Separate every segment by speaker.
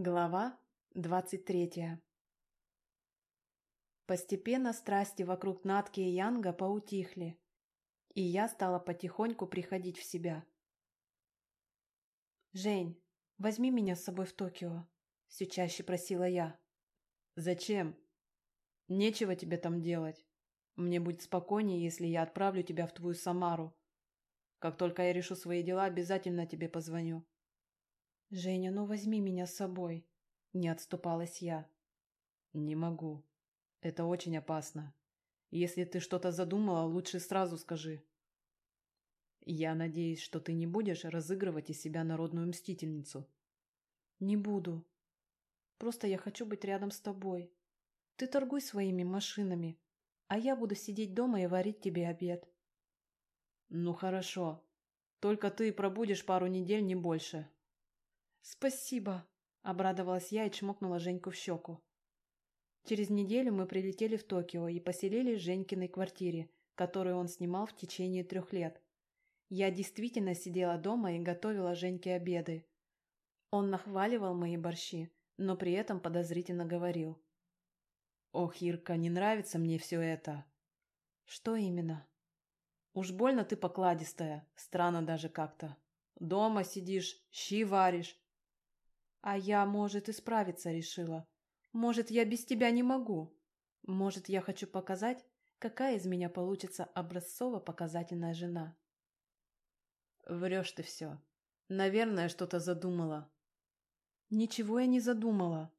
Speaker 1: Глава двадцать третья Постепенно страсти вокруг Натки и Янга поутихли, и я стала потихоньку приходить в себя. «Жень, возьми меня с собой в Токио», — все чаще просила я.
Speaker 2: «Зачем? Нечего тебе там делать. Мне будет спокойнее, если я отправлю тебя в твою Самару. Как только я решу свои дела, обязательно тебе позвоню».
Speaker 1: «Женя, ну возьми меня с собой», — не отступалась я.
Speaker 2: «Не могу. Это очень опасно. Если ты что-то задумала, лучше сразу скажи». «Я надеюсь, что ты не будешь разыгрывать из себя народную мстительницу».
Speaker 1: «Не буду. Просто я хочу быть рядом с тобой. Ты торгуй своими машинами, а я буду сидеть дома и варить тебе обед».
Speaker 2: «Ну хорошо. Только ты пробудешь пару недель, не больше».
Speaker 1: «Спасибо!» – обрадовалась я и чмокнула Женьку в щеку. Через неделю мы прилетели в Токио и поселились в Женькиной квартире, которую он снимал в течение трех лет. Я действительно сидела дома и готовила Женьке обеды. Он нахваливал мои борщи, но при этом подозрительно говорил.
Speaker 2: «Ох, Ирка, не нравится мне все это».
Speaker 1: «Что именно?»
Speaker 2: «Уж больно ты покладистая, странно даже как-то. Дома сидишь, щи варишь,
Speaker 1: а я, может, исправиться решила. Может, я без тебя не могу. Может, я хочу показать, какая из меня получится образцово-показательная жена.
Speaker 2: Врешь ты все. Наверное, что-то задумала.
Speaker 1: Ничего я не задумала.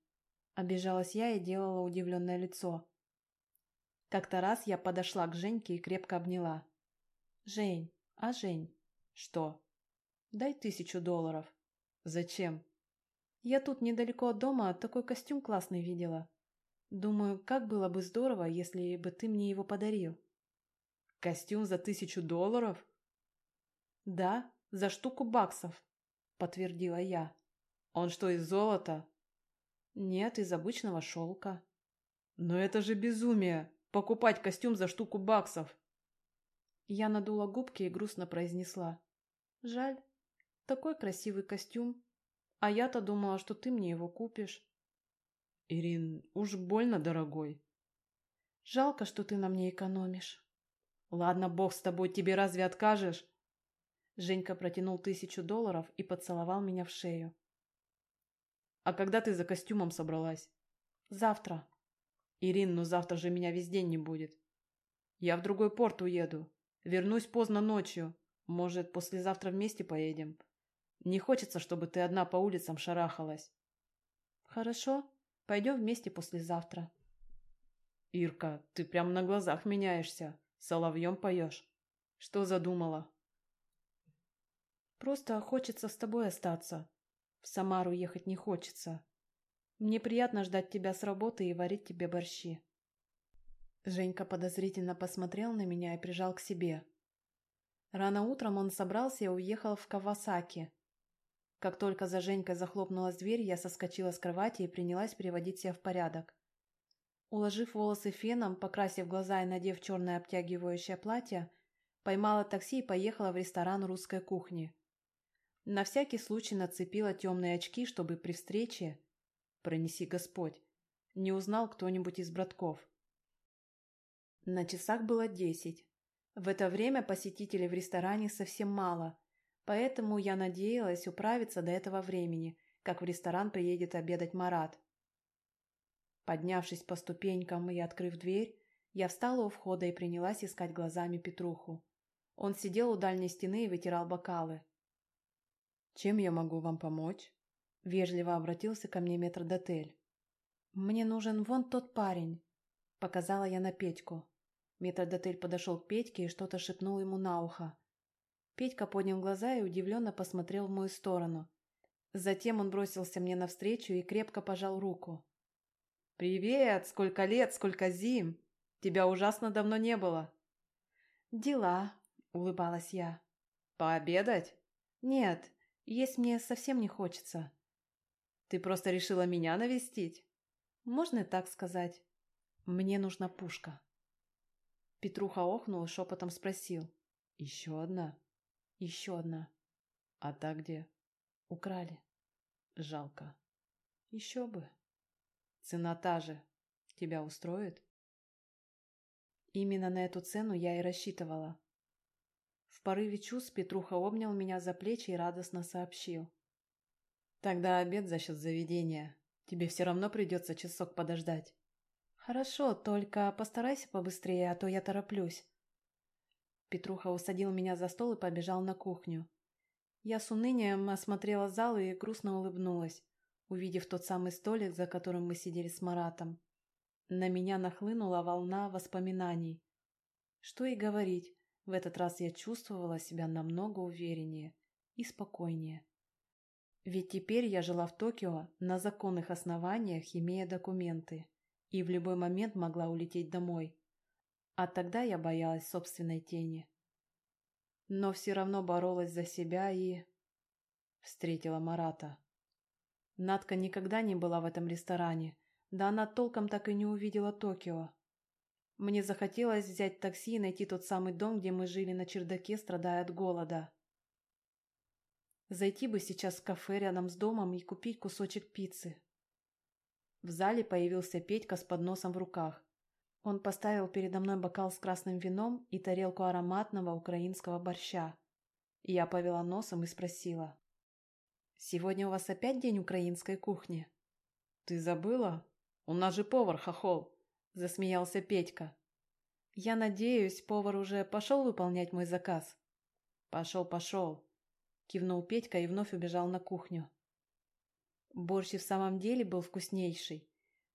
Speaker 1: Обижалась я и делала удивленное лицо. Как-то раз я подошла к Женьке и крепко обняла. «Жень, а Жень?»
Speaker 2: «Что?»
Speaker 1: «Дай тысячу долларов».
Speaker 2: «Зачем?»
Speaker 1: Я тут недалеко от дома такой костюм классный видела. Думаю, как было бы здорово, если бы ты мне его подарил.
Speaker 2: Костюм за тысячу долларов?
Speaker 1: Да, за штуку баксов, подтвердила я.
Speaker 2: Он что, из золота?
Speaker 1: Нет, из обычного шелка.
Speaker 2: Но это же безумие, покупать костюм за штуку баксов.
Speaker 1: Я надула губки и грустно произнесла. Жаль, такой красивый костюм, а я-то думала, что ты мне его купишь.
Speaker 2: Ирин, уж больно дорогой.
Speaker 1: Жалко, что ты на мне экономишь.
Speaker 2: Ладно, бог с тобой, тебе разве откажешь?
Speaker 1: Женька протянул тысячу долларов и поцеловал меня в шею.
Speaker 2: А когда ты за костюмом собралась?
Speaker 1: Завтра.
Speaker 2: Ирин, ну завтра же меня весь день не будет. Я в другой порт уеду. Вернусь поздно ночью. Может, послезавтра вместе поедем? Не хочется, чтобы ты одна по улицам шарахалась.
Speaker 1: Хорошо, пойдем вместе послезавтра.
Speaker 2: Ирка, ты прям на глазах меняешься. Соловьем поешь. Что задумала?
Speaker 1: Просто хочется с тобой остаться. В Самару ехать не хочется. Мне приятно ждать тебя с работы и варить тебе борщи. Женька подозрительно посмотрел на меня и прижал к себе. Рано утром он собрался и уехал в Кавасаки, как только за Женькой захлопнулась дверь, я соскочила с кровати и принялась приводить себя в порядок. Уложив волосы феном, покрасив глаза и надев черное обтягивающее платье, поймала такси и поехала в ресторан русской кухни. На всякий случай нацепила темные очки, чтобы при встрече, пронеси Господь, не узнал кто-нибудь из братков. На часах было десять. В это время посетителей в ресторане совсем мало – Поэтому я надеялась управиться до этого времени, как в ресторан приедет обедать Марат. Поднявшись по ступенькам и открыв дверь, я встала у входа и принялась искать глазами Петруху. Он сидел у дальней стены и вытирал бокалы.
Speaker 2: «Чем я могу вам помочь?»
Speaker 1: – вежливо обратился ко мне метрдотель. «Мне нужен вон тот парень», – показала я на Петьку. Метрдотель подошел к Петьке и что-то шепнул ему на ухо. Петька поднял глаза и удивленно посмотрел в мою сторону. Затем он бросился мне навстречу и крепко пожал руку.
Speaker 2: «Привет! Сколько лет, сколько зим! Тебя ужасно давно не было!»
Speaker 1: «Дела», — улыбалась я.
Speaker 2: «Пообедать?»
Speaker 1: «Нет, есть мне совсем не хочется».
Speaker 2: «Ты просто решила меня навестить?»
Speaker 1: «Можно и так сказать. Мне нужна пушка». Петруха охнул и шепотом спросил.
Speaker 2: «Еще одна?»
Speaker 1: Еще одна.
Speaker 2: А та где?
Speaker 1: Украли.
Speaker 2: Жалко.
Speaker 1: Еще бы.
Speaker 2: Цена та же. Тебя устроит?
Speaker 1: Именно на эту цену я и рассчитывала. В порыве чувств Петруха обнял меня за плечи и радостно сообщил.
Speaker 2: Тогда обед за счет заведения. Тебе все равно придется часок подождать.
Speaker 1: Хорошо, только постарайся побыстрее, а то я тороплюсь. Петруха усадил меня за стол и побежал на кухню. Я с унынием осмотрела зал и грустно улыбнулась, увидев тот самый столик, за которым мы сидели с Маратом. На меня нахлынула волна воспоминаний. Что и говорить, в этот раз я чувствовала себя намного увереннее и спокойнее. Ведь теперь я жила в Токио на законных основаниях, имея документы, и в любой момент могла улететь домой. А тогда я боялась собственной тени. Но все равно боролась за себя и... Встретила Марата. Надка никогда не была в этом ресторане, да она толком так и не увидела Токио. Мне захотелось взять такси и найти тот самый дом, где мы жили на чердаке, страдая от голода. Зайти бы сейчас в кафе рядом с домом и купить кусочек пиццы. В зале появился Петька с подносом в руках. Он поставил передо мной бокал с красным вином и тарелку ароматного украинского борща. Я повела носом и спросила. «Сегодня у вас опять день украинской кухни?»
Speaker 2: «Ты забыла?» «У нас же повар, хохол!» – засмеялся Петька.
Speaker 1: «Я надеюсь, повар уже пошел выполнять мой заказ?»
Speaker 2: «Пошел, пошел!» – кивнул Петька и вновь убежал на кухню.
Speaker 1: Борщ и в самом деле был вкуснейший.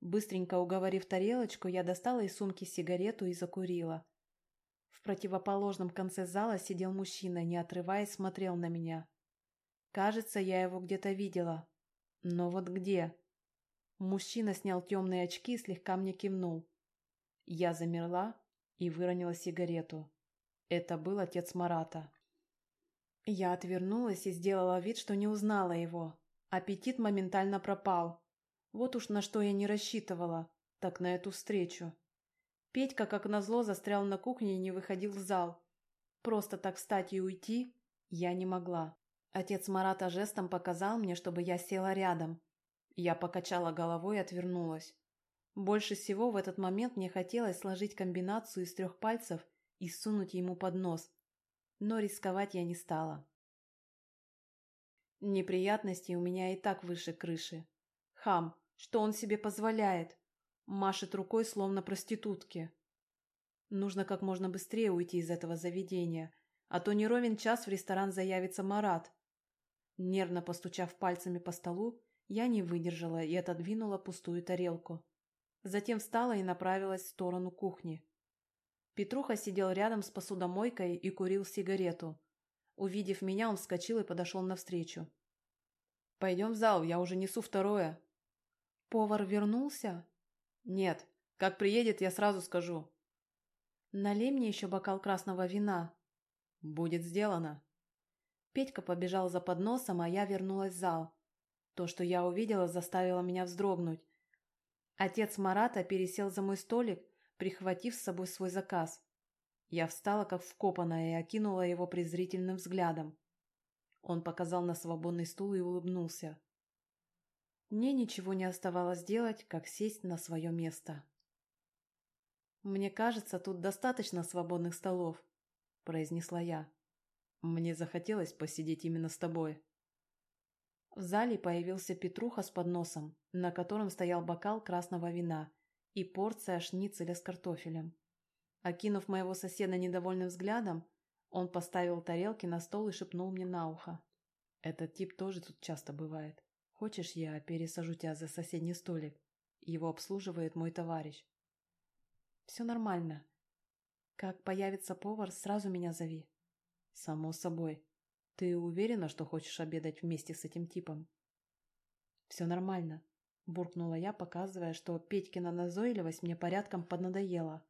Speaker 1: Быстренько уговорив тарелочку, я достала из сумки сигарету и закурила. В противоположном конце зала сидел мужчина, не отрываясь, смотрел на меня. Кажется, я его где-то видела. Но вот где? Мужчина снял темные очки и слегка мне кивнул. Я замерла и выронила сигарету. Это был отец Марата. Я отвернулась и сделала вид, что не узнала его. Аппетит моментально пропал. Вот уж на что я не рассчитывала, так на эту встречу. Петька, как назло, застрял на кухне и не выходил в зал. Просто так встать и уйти я не могла. Отец Марата жестом показал мне, чтобы я села рядом, я покачала головой и отвернулась. Больше всего в этот момент мне хотелось сложить комбинацию из трех пальцев и сунуть ему под нос. Но рисковать я не стала. Неприятностей у меня и так выше крыши. Хам, что он себе позволяет? Машет рукой, словно проститутки. Нужно как можно быстрее уйти из этого заведения, а то не ровен час в ресторан заявится Марат. Нервно постучав пальцами по столу, я не выдержала и отодвинула пустую тарелку. Затем встала и направилась в сторону кухни. Петруха сидел рядом с посудомойкой и курил сигарету. Увидев меня, он вскочил и подошел навстречу.
Speaker 2: «Пойдем в зал, я уже несу второе».
Speaker 1: «Повар вернулся?»
Speaker 2: «Нет. Как приедет, я сразу скажу».
Speaker 1: «Налей мне еще бокал красного вина».
Speaker 2: «Будет сделано».
Speaker 1: Петька побежал за подносом, а я вернулась в зал. То, что я увидела, заставило меня вздрогнуть. Отец Марата пересел за мой столик, прихватив с собой свой заказ. Я встала, как вкопанная, и окинула его презрительным взглядом. Он показал на свободный стул и улыбнулся. Мне ничего не оставалось делать, как сесть на свое место. «Мне кажется, тут достаточно свободных столов», – произнесла я.
Speaker 2: «Мне захотелось посидеть именно с тобой»,
Speaker 1: в зале появился Петруха с подносом, на котором стоял бокал красного вина и порция шницеля с картофелем. Окинув моего соседа недовольным взглядом, он поставил тарелки на стол и шепнул мне на ухо.
Speaker 2: «Этот тип тоже тут часто бывает. Хочешь, я пересажу тебя за соседний столик? Его обслуживает мой товарищ».
Speaker 1: «Все нормально. Как появится повар, сразу меня зови».
Speaker 2: «Само собой. Ты уверена, что хочешь обедать вместе с этим типом?
Speaker 1: Все нормально, буркнула я, показывая, что Петькина назойливость мне порядком поднадоела.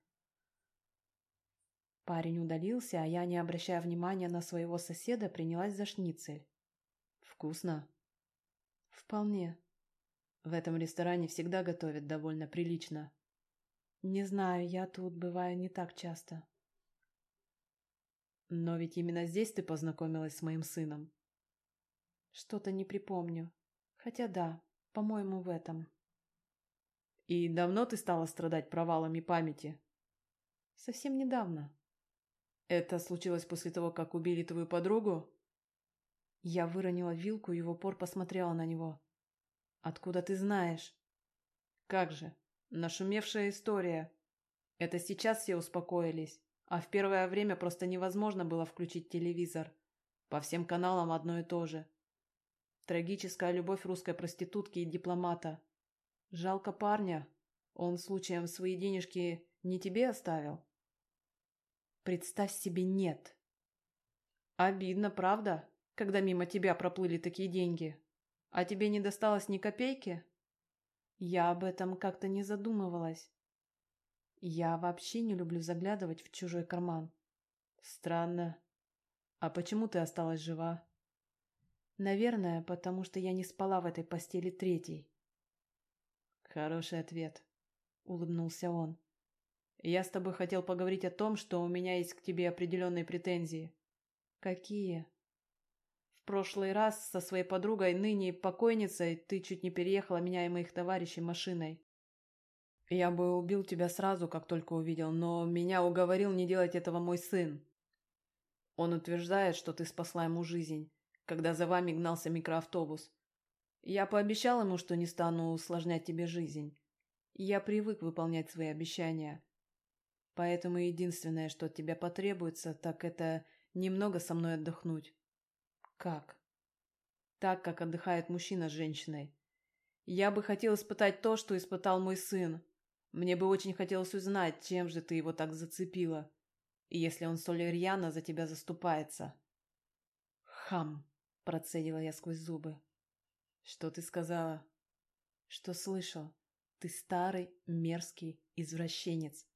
Speaker 1: Парень удалился, а я, не обращая внимания на своего соседа, принялась за шницель.
Speaker 2: Вкусно?
Speaker 1: Вполне.
Speaker 2: В этом ресторане всегда готовят довольно прилично.
Speaker 1: Не знаю, я тут бываю не так часто.
Speaker 2: Но ведь именно здесь ты познакомилась с моим сыном.
Speaker 1: Что-то не припомню. Хотя да, По-моему, в этом.
Speaker 2: И давно ты стала страдать провалами памяти?
Speaker 1: Совсем недавно.
Speaker 2: Это случилось после того, как убили твою подругу?
Speaker 1: Я выронила вилку и в упор посмотрела на него. Откуда ты знаешь?
Speaker 2: Как же, нашумевшая история. Это сейчас все успокоились, а в первое время просто невозможно было включить телевизор. По всем каналам одно и то же. Трагическая любовь русской проститутки и дипломата. Жалко парня. Он случаем свои денежки не тебе оставил?
Speaker 1: Представь себе, нет.
Speaker 2: Обидно, правда, когда мимо тебя проплыли такие деньги? А тебе не досталось ни копейки?
Speaker 1: Я об этом как-то не задумывалась. Я вообще не люблю заглядывать в чужой карман.
Speaker 2: Странно. А почему ты осталась жива?
Speaker 1: Наверное, потому что я не спала в этой постели третьей.
Speaker 2: Хороший ответ, улыбнулся он. Я с тобой хотел поговорить о том, что у меня есть к тебе определенные претензии.
Speaker 1: Какие?
Speaker 2: Прошлый раз со своей подругой, ныне покойницей, ты чуть не переехала меня и моих товарищей машиной. Я бы убил тебя сразу, как только увидел, но меня уговорил не делать этого мой сын. Он утверждает, что ты спасла ему жизнь, когда за вами гнался микроавтобус. Я пообещал ему, что не стану усложнять тебе жизнь. Я привык выполнять свои обещания. Поэтому единственное, что от тебя потребуется, так это немного со мной отдохнуть.
Speaker 1: Как?
Speaker 2: Так, как отдыхает мужчина с женщиной. Я бы хотел испытать то, что испытал мой сын. Мне бы очень хотелось узнать, чем же ты его так зацепила. И если он столь рьяно за тебя заступается.
Speaker 1: Хам, процедила я сквозь зубы.
Speaker 2: Что ты сказала?
Speaker 1: Что слышал? Ты старый, мерзкий извращенец.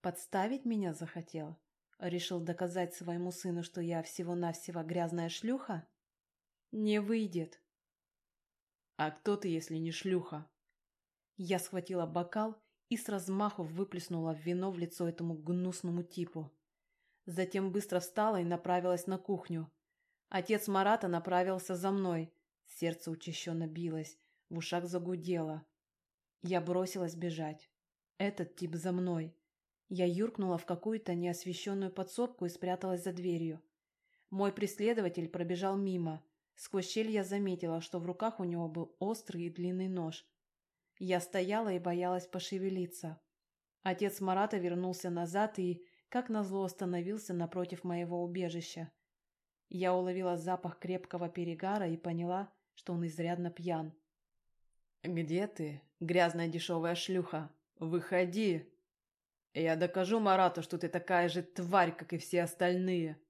Speaker 1: Подставить меня захотел? Решил доказать своему сыну, что я всего-навсего грязная шлюха? Не выйдет.
Speaker 2: А кто ты, если не шлюха?
Speaker 1: Я схватила бокал и с размаху выплеснула вино в лицо этому гнусному типу. Затем быстро встала и направилась на кухню. Отец Марата направился за мной. Сердце учащенно билось, в ушах загудело. Я бросилась бежать. Этот тип за мной. Я юркнула в какую-то неосвещенную подсобку и спряталась за дверью. Мой преследователь пробежал мимо. Сквозь щель я заметила, что в руках у него был острый и длинный нож. Я стояла и боялась пошевелиться. Отец Марата вернулся назад и, как назло, остановился напротив моего убежища. Я уловила запах крепкого перегара и поняла, что он изрядно пьян.
Speaker 2: «Где ты, грязная дешевая шлюха? Выходи! Я докажу Марату, что ты такая же тварь, как и все остальные!»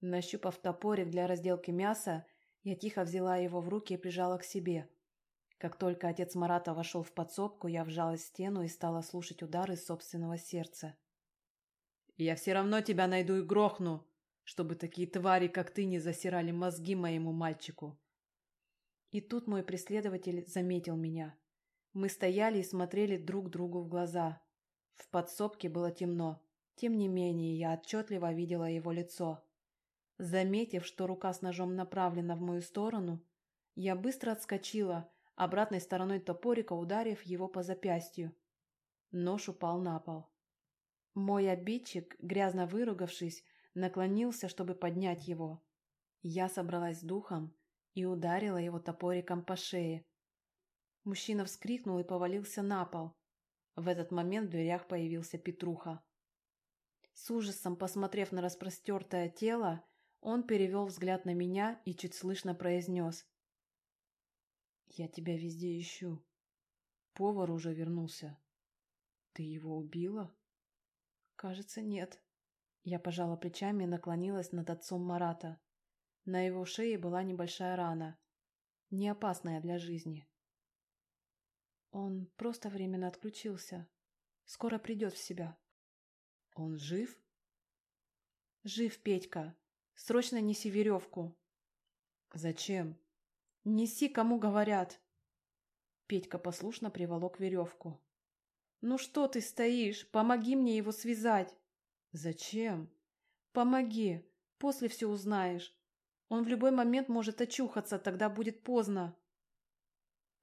Speaker 1: Нащупав топорик для разделки мяса, я тихо взяла его в руки и прижала к себе. Как только отец Марата вошел в подсобку, я вжалась в стену и стала слушать удары собственного сердца.
Speaker 2: «Я все равно тебя найду и грохну, чтобы такие твари, как ты, не засирали мозги моему мальчику».
Speaker 1: И тут мой преследователь заметил меня. Мы стояли и смотрели друг другу в глаза. В подсобке было темно. Тем не менее, я отчетливо видела его лицо. Заметив, что рука с ножом направлена в мою сторону, я быстро отскочила обратной стороной топорика ударив его по запястью. Нож упал на пол. Мой обидчик, грязно выругавшись, наклонился, чтобы поднять его. Я собралась с духом и ударила его топориком по шее. Мужчина вскрикнул и повалился на пол. В этот момент в дверях появился Петруха. С ужасом посмотрев на распростертое тело, он перевел взгляд на меня и чуть слышно произнес. Я тебя везде ищу. Повар уже вернулся. Ты его убила? Кажется, нет. Я пожала плечами и наклонилась над отцом Марата. На его шее была небольшая рана, не опасная для жизни. Он просто временно отключился. Скоро придет в себя.
Speaker 2: Он жив?
Speaker 1: Жив, Петька. Срочно неси веревку.
Speaker 2: Зачем?
Speaker 1: «Неси, кому говорят!» Петька послушно приволок веревку. «Ну что ты стоишь? Помоги мне его связать!»
Speaker 2: «Зачем?»
Speaker 1: «Помоги! После все узнаешь. Он в любой момент может очухаться, тогда будет поздно!»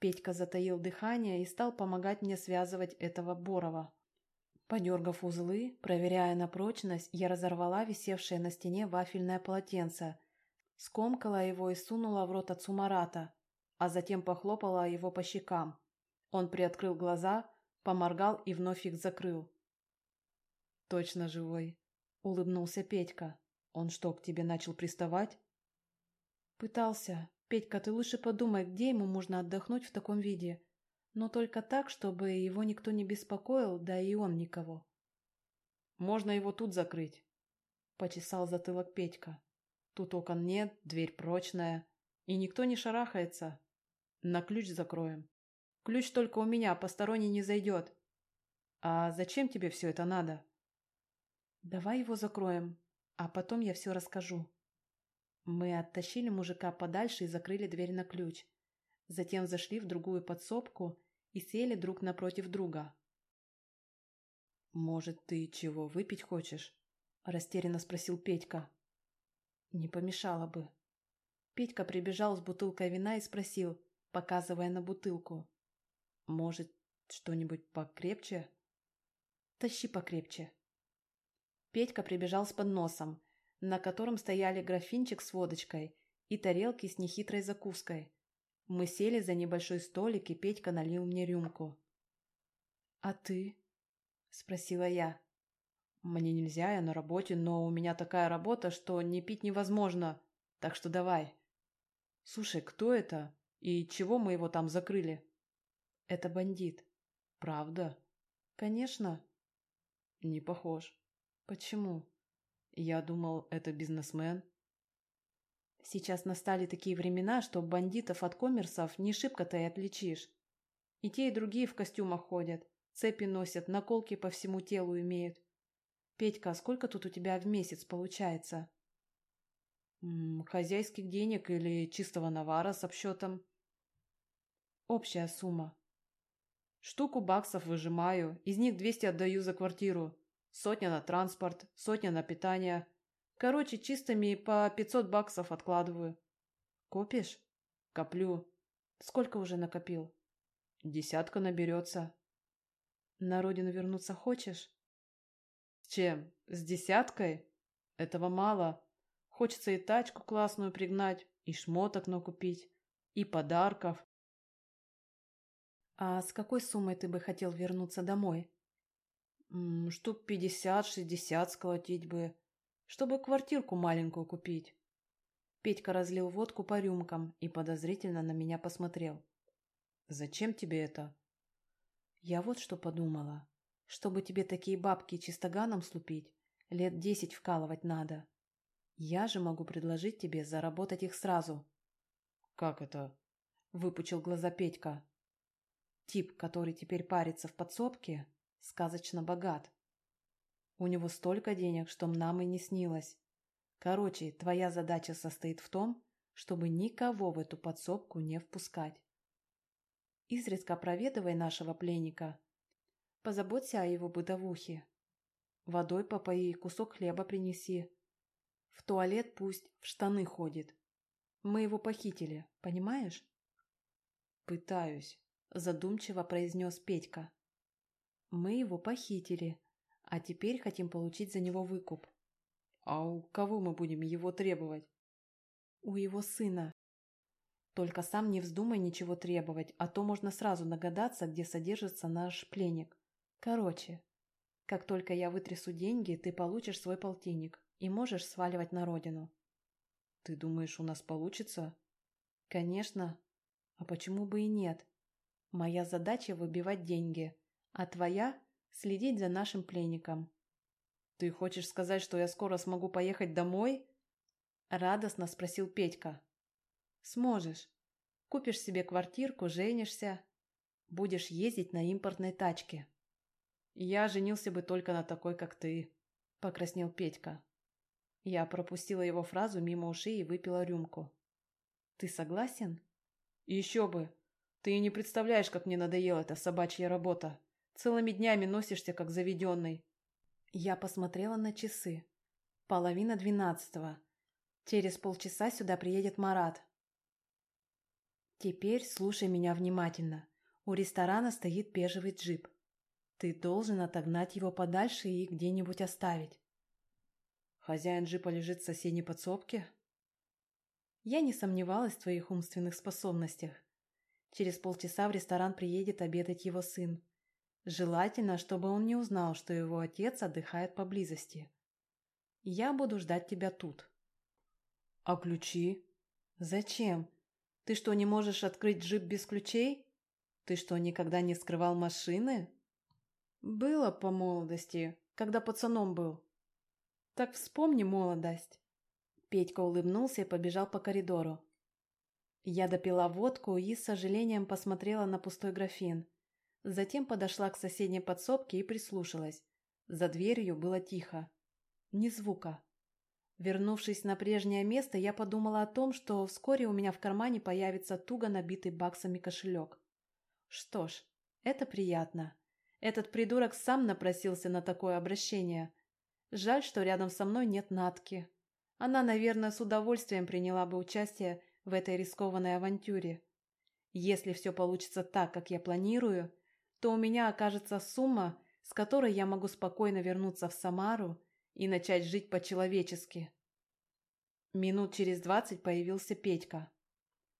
Speaker 1: Петька затаил дыхание и стал помогать мне связывать этого Борова. Подергав узлы, проверяя на прочность, я разорвала висевшее на стене вафельное полотенце, скомкала его и сунула в рот отцу Марата, а затем похлопала его по щекам. Он приоткрыл глаза, поморгал и вновь их закрыл.
Speaker 2: «Точно живой», —
Speaker 1: улыбнулся Петька. «Он что, к тебе начал приставать?» «Пытался. Петька, ты лучше подумай, где ему можно отдохнуть в таком виде. Но только так, чтобы его никто не беспокоил, да и он никого».
Speaker 2: «Можно его тут закрыть», — почесал затылок Петька. «Тут окон нет, дверь прочная, и никто не шарахается. На ключ закроем. Ключ только у меня, посторонний не зайдет. А зачем тебе все это надо?»
Speaker 1: «Давай его закроем, а потом я все расскажу». Мы оттащили мужика подальше и закрыли дверь на ключ. Затем зашли в другую подсобку и сели друг напротив друга.
Speaker 2: «Может, ты чего выпить хочешь?» – растерянно спросил Петька.
Speaker 1: «Не помешало бы». Петька прибежал с бутылкой вина и спросил, показывая на бутылку.
Speaker 2: «Может, что-нибудь покрепче?»
Speaker 1: «Тащи покрепче», Петька прибежал с подносом, на котором стояли графинчик с водочкой и тарелки с нехитрой закуской. Мы сели за небольшой столик, и Петька налил мне рюмку. «А ты?» – спросила я.
Speaker 2: «Мне нельзя, я на работе, но у меня такая работа, что не пить невозможно, так что давай». «Слушай, кто это? И чего мы его там закрыли?»
Speaker 1: «Это бандит».
Speaker 2: «Правда?»
Speaker 1: «Конечно».
Speaker 2: «Не похож».
Speaker 1: Почему?
Speaker 2: Я думал, это бизнесмен.
Speaker 1: Сейчас настали такие времена, что бандитов от коммерсов не шибко-то и отличишь. И те, и другие в костюмах ходят, цепи носят, наколки по всему телу имеют. Петька, а сколько тут у тебя в месяц получается?
Speaker 2: М -м, хозяйских денег или чистого навара с обсчетом?
Speaker 1: Общая сумма.
Speaker 2: Штуку баксов выжимаю, из них 200 отдаю за квартиру. Сотня на транспорт, сотня на питание. Короче, чистыми по 500 баксов откладываю.
Speaker 1: Копишь?
Speaker 2: Коплю.
Speaker 1: Сколько уже накопил?
Speaker 2: Десятка наберется.
Speaker 1: На родину вернуться хочешь?
Speaker 2: С чем? С десяткой? Этого мало. Хочется и тачку классную пригнать, и шмоток накупить, и подарков.
Speaker 1: А с какой суммой ты бы хотел вернуться домой?
Speaker 2: Штук пятьдесят-шестьдесят сколотить бы, чтобы квартирку маленькую купить.
Speaker 1: Петька разлил водку по рюмкам и подозрительно на меня посмотрел.
Speaker 2: «Зачем тебе это?»
Speaker 1: «Я вот что подумала. Чтобы тебе такие бабки чистоганом слупить, лет десять вкалывать надо. Я же могу предложить тебе заработать их сразу».
Speaker 2: «Как это?»
Speaker 1: — выпучил глаза Петька. «Тип, который теперь парится в подсобке, сказочно богат. У него столько денег, что нам и не снилось. Короче, твоя задача состоит в том, чтобы никого в эту подсобку не впускать. Изредка проведывай нашего пленника. Позаботься о его бытовухе. Водой попои, кусок хлеба принеси. В туалет пусть в штаны ходит. Мы его похитили, понимаешь?
Speaker 2: Пытаюсь,
Speaker 1: задумчиво произнес Петька. Мы его похитили, а теперь хотим получить за него выкуп.
Speaker 2: А у кого мы будем его требовать?
Speaker 1: У его сына. Только сам не вздумай ничего требовать, а то можно сразу догадаться, где содержится наш пленник. Короче, как только я вытрясу деньги, ты получишь свой полтинник и можешь сваливать на родину.
Speaker 2: Ты думаешь, у нас получится?
Speaker 1: Конечно. А почему бы и нет? Моя задача выбивать деньги, а твоя – следить за нашим пленником.
Speaker 2: Ты хочешь сказать, что я скоро смогу поехать домой?
Speaker 1: Радостно спросил Петька. Сможешь. Купишь себе квартирку, женишься. Будешь ездить на импортной тачке.
Speaker 2: Я женился бы только на такой, как ты, покраснел Петька.
Speaker 1: Я пропустила его фразу мимо ушей и выпила рюмку. Ты согласен?
Speaker 2: Еще бы. Ты не представляешь, как мне надоела эта собачья работа. Целыми днями носишься, как заведенный.
Speaker 1: Я посмотрела на часы. Половина двенадцатого. Через полчаса сюда приедет Марат. Теперь слушай меня внимательно. У ресторана стоит бежевый джип. Ты должен отогнать его подальше и где-нибудь оставить.
Speaker 2: Хозяин джипа лежит в соседней подсобке?
Speaker 1: Я не сомневалась в твоих умственных способностях. Через полчаса в ресторан приедет обедать его сын. Желательно, чтобы он не узнал, что его отец отдыхает поблизости. Я буду ждать тебя тут.
Speaker 2: А ключи?
Speaker 1: Зачем? Ты что, не можешь открыть джип без ключей? Ты что, никогда не вскрывал машины? Было по молодости, когда пацаном был. Так вспомни молодость. Петька улыбнулся и побежал по коридору. Я допила водку и с сожалением посмотрела на пустой графин. Затем подошла к соседней подсобке и прислушалась. За дверью было тихо. Ни звука. Вернувшись на прежнее место, я подумала о том, что вскоре у меня в кармане появится туго набитый баксами кошелек. Что ж, это приятно. Этот придурок сам напросился на такое обращение. Жаль, что рядом со мной нет Натки. Она, наверное, с удовольствием приняла бы участие в этой рискованной авантюре. Если все получится так, как я планирую, то у меня окажется сумма, с которой я могу спокойно вернуться в Самару и начать жить по-человечески. Минут через двадцать появился Петька.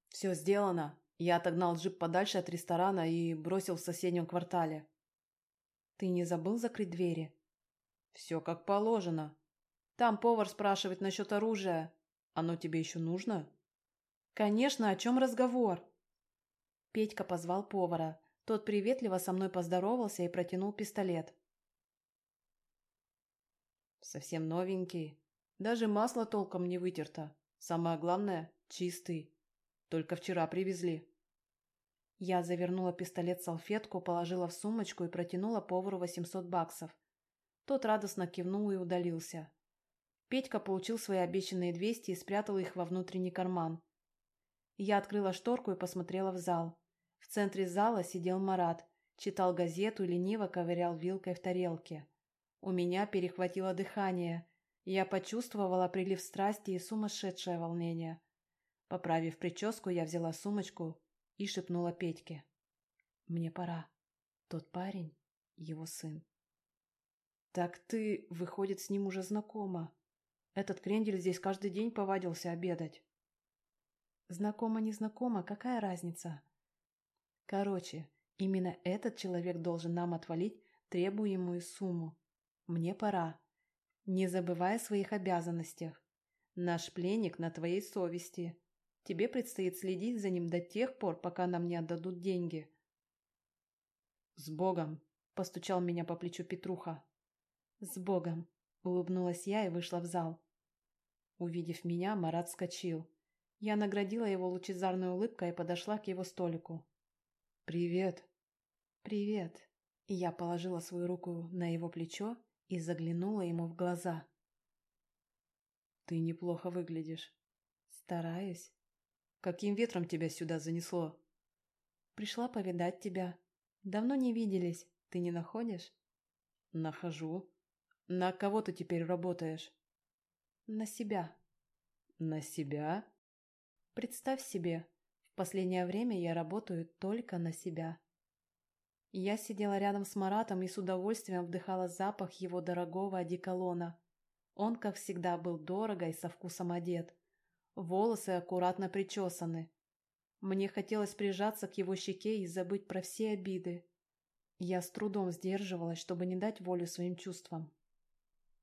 Speaker 2: «Все сделано. Я отогнал джип подальше от ресторана и бросил в соседнем квартале».
Speaker 1: «Ты не забыл закрыть двери?»
Speaker 2: «Все как положено. Там повар спрашивает насчет оружия. Оно тебе еще нужно?»
Speaker 1: «Конечно, о чем разговор?» Петька позвал повара. Тот приветливо со мной поздоровался и протянул пистолет.
Speaker 2: Совсем новенький. Даже масло толком не вытерто. Самое главное – чистый. Только вчера привезли.
Speaker 1: Я завернула пистолет в салфетку, положила в сумочку и протянула повару 800 баксов. Тот радостно кивнул и удалился. Петька получил свои обещанные 200 и спрятал их во внутренний карман. Я открыла шторку и посмотрела в зал. В центре зала сидел Марат, читал газету лениво ковырял вилкой в тарелке. У меня перехватило дыхание. Я почувствовала прилив страсти и сумасшедшее волнение. Поправив прическу, я взяла сумочку и шепнула Петьке. «Мне пора. Тот парень — его сын».
Speaker 2: «Так ты, выходит, с ним уже знакома. Этот крендель здесь каждый день повадился обедать».
Speaker 1: «Знакомо-не знакомо, какая разница?» «Короче, именно этот человек должен нам отвалить требуемую сумму. Мне пора. Не забывай о своих обязанностях. Наш пленник на твоей совести. Тебе предстоит следить за ним до тех пор, пока нам не отдадут деньги.
Speaker 2: С Богом! Постучал меня по плечу Петруха.
Speaker 1: С Богом! Улыбнулась я и вышла в зал. Увидев меня, Марат вскочил. Я наградила его лучезарной улыбкой и подошла к его столику.
Speaker 2: «Привет!»
Speaker 1: «Привет!» Я положила свою руку на его плечо и заглянула ему в глаза.
Speaker 2: «Ты неплохо выглядишь».
Speaker 1: «Стараюсь».
Speaker 2: «Каким ветром тебя сюда занесло?»
Speaker 1: «Пришла повидать тебя. Давно не виделись. Ты не находишь?»
Speaker 2: «Нахожу. На кого ты теперь работаешь?»
Speaker 1: «На себя».
Speaker 2: «На себя?»
Speaker 1: «Представь себе, последнее время я работаю только на себя». Я сидела рядом с Маратом и с удовольствием вдыхала запах его дорогого одеколона. Он, как всегда, был дорого и со вкусом одет. Волосы аккуратно причесаны. Мне хотелось прижаться к его щеке и забыть про все обиды. Я с трудом сдерживалась, чтобы не дать волю своим чувствам.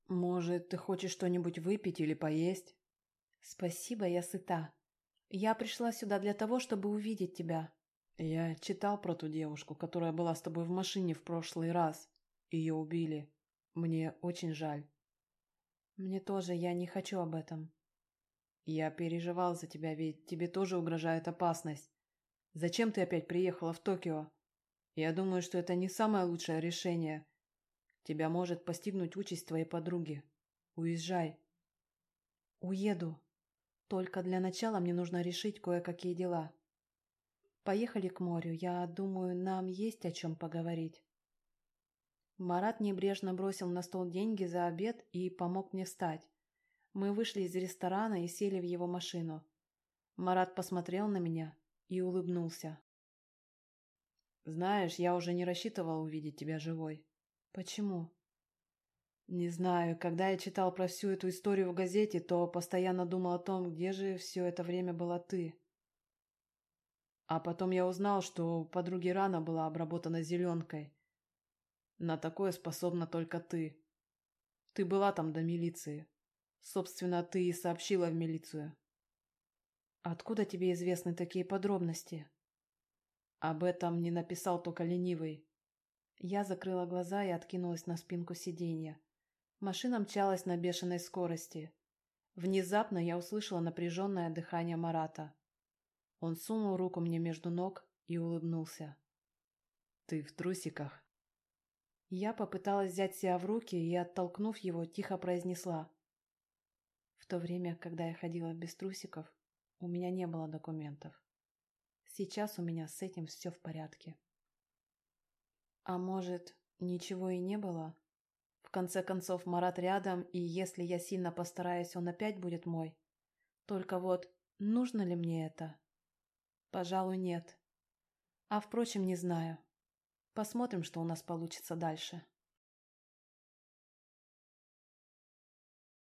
Speaker 2: «Может, ты хочешь что-нибудь выпить или поесть?»
Speaker 1: «Спасибо, я сыта. Я пришла сюда для того, чтобы увидеть тебя.
Speaker 2: Я читал про ту девушку, которая была с тобой в машине в прошлый раз. Ее убили. Мне очень жаль.
Speaker 1: Мне тоже, я не хочу об этом.
Speaker 2: Я переживал за тебя, ведь тебе тоже угрожает опасность. Зачем ты опять приехала в Токио? Я думаю, что это не самое лучшее решение. Тебя может постигнуть участь твоей подруги. Уезжай.
Speaker 1: Уеду. Только для начала мне нужно решить кое-какие дела. Поехали к морю. Я думаю, нам есть о чем поговорить. Марат небрежно бросил на стол деньги за обед и помог мне встать. Мы вышли из ресторана и сели в его машину. Марат посмотрел на меня и улыбнулся.
Speaker 2: «Знаешь, я уже не рассчитывал увидеть тебя живой».
Speaker 1: «Почему?»
Speaker 2: «Не знаю. Когда я читал про всю эту историю в газете, то постоянно думал о том, где же все это время была ты. А потом я узнал, что у подруги рана была обработана зеленкой. На такое способна только ты. Ты была там до милиции. Собственно, ты и сообщила в милицию.
Speaker 1: Откуда тебе известны такие подробности?
Speaker 2: Об этом не написал только ленивый.
Speaker 1: Я закрыла глаза и откинулась на спинку сиденья. Машина мчалась на бешеной скорости. Внезапно я услышала напряженное дыхание Марата. Он сунул руку мне между ног и улыбнулся.
Speaker 2: «Ты в трусиках?»
Speaker 1: Я попыталась взять себя в руки и, оттолкнув его, тихо произнесла. В то время, когда я ходила без трусиков, у меня не было документов. Сейчас у меня с этим все в порядке. А может, ничего и не было? В конце концов, Марат рядом, и если я сильно постараюсь, он опять будет мой. Только вот, нужно ли мне это? Пожалуй, нет. А впрочем, не знаю. Посмотрим, что у нас получится дальше.